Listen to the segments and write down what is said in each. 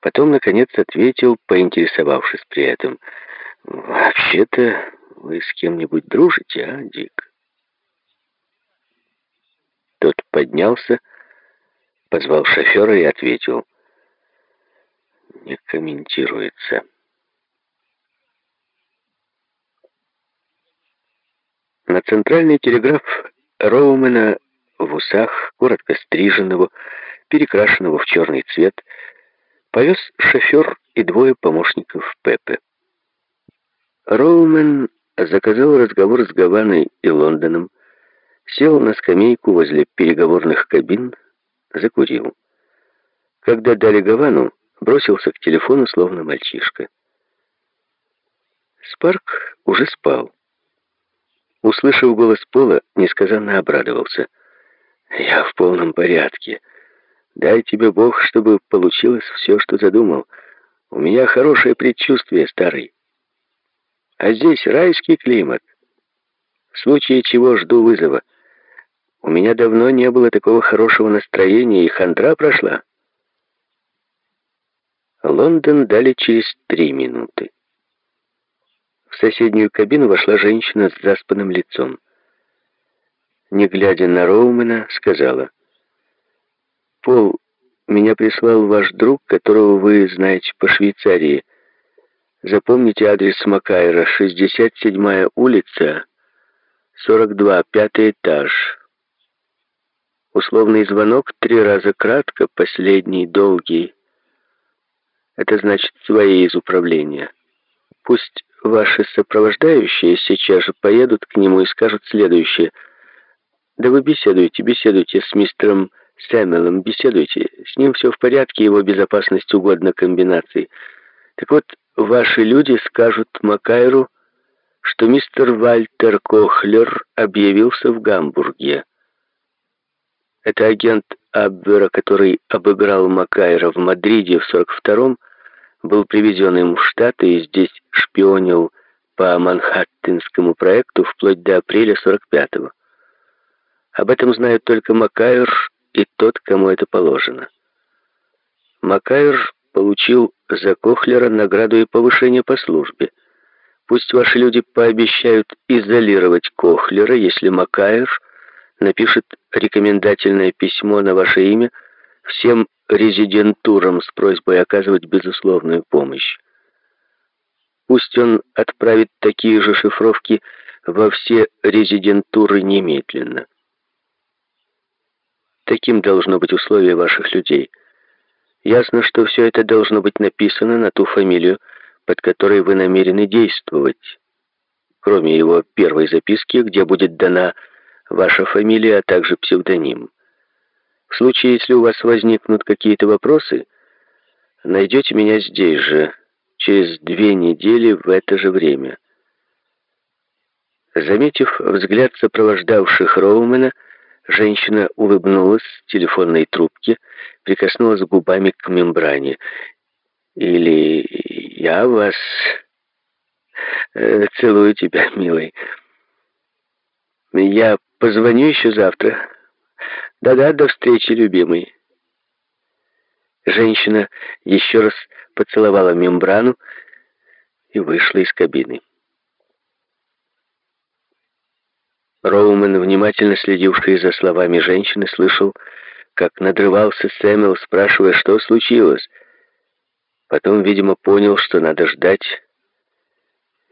Потом, наконец, ответил, поинтересовавшись при этом. «Вообще-то вы с кем-нибудь дружите, а, Дик?» Тот поднялся, позвал шофера и ответил. «Не комментируется». На центральный телеграф Роумена в усах, коротко стриженного, перекрашенного в черный цвет, повез шофер и двое помощников Пепе. Роумен заказал разговор с Гаваной и Лондоном, сел на скамейку возле переговорных кабин, закурил. Когда дали Гавану, бросился к телефону, словно мальчишка. Спарк уже спал. Услышав голос Пола, несказанно обрадовался. «Я в полном порядке. Дай тебе Бог, чтобы получилось все, что задумал. У меня хорошее предчувствие, старый. А здесь райский климат. В случае чего жду вызова. У меня давно не было такого хорошего настроения, и хандра прошла». Лондон дали через три минуты. В соседнюю кабину вошла женщина с заспанным лицом. Не глядя на Роумена, сказала, «Пол, меня прислал ваш друг, которого вы знаете по Швейцарии. Запомните адрес Макайра, 67-я улица, 42, пятый этаж. Условный звонок три раза кратко, последний долгий. Это значит свои из управления. Пусть Ваши сопровождающие сейчас же поедут к нему и скажут следующее. Да вы беседуйте, беседуйте с мистером Сэмелом, беседуйте. С ним все в порядке, его безопасность угодно комбинации. Так вот, ваши люди скажут Макайру, что мистер Вальтер Кохлер объявился в Гамбурге. Это агент Абвера, который обыграл Макайра в Мадриде в 42-м, был привезен им в Штаты и здесь шпионил по Манхэттенскому проекту вплоть до апреля 45-го. Об этом знают только Макайр и тот, кому это положено. Макайр получил за Кохлера награду и повышение по службе. Пусть ваши люди пообещают изолировать Кохлера, если Макайр напишет рекомендательное письмо на ваше имя всем резидентурам с просьбой оказывать безусловную помощь. Пусть он отправит такие же шифровки во все резидентуры немедленно. Таким должно быть условие ваших людей. Ясно, что все это должно быть написано на ту фамилию, под которой вы намерены действовать, кроме его первой записки, где будет дана ваша фамилия, а также псевдоним. В случае, если у вас возникнут какие-то вопросы, найдете меня здесь же, через две недели в это же время. Заметив взгляд сопровождавших Роумена, женщина улыбнулась телефонной трубке, прикоснулась губами к мембране. «Или я вас э, целую тебя, милый. Я позвоню еще завтра». Да-да, до встречи, любимый. Женщина еще раз поцеловала мембрану и вышла из кабины. Роумен, внимательно следивший за словами женщины, слышал, как надрывался Сэмюэл, спрашивая, что случилось. Потом, видимо, понял, что надо ждать,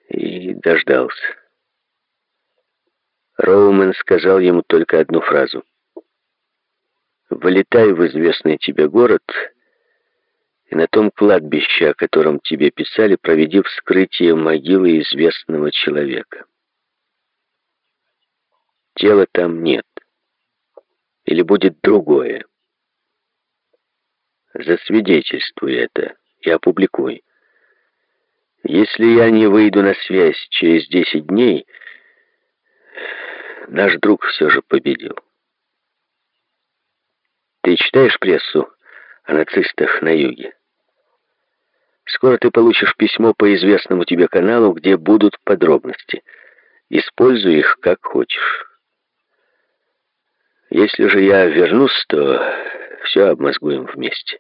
и дождался. Роумен сказал ему только одну фразу — Вылетай в известный тебе город, и на том кладбище, о котором тебе писали, проведи вскрытие могилы известного человека. Тела там нет. Или будет другое. Засвидетельствуй это и опубликуй. Если я не выйду на связь через 10 дней, наш друг все же победил. Ты читаешь прессу о нацистах на юге? Скоро ты получишь письмо по известному тебе каналу, где будут подробности. Используй их как хочешь. Если же я вернусь, то все обмозгуем вместе.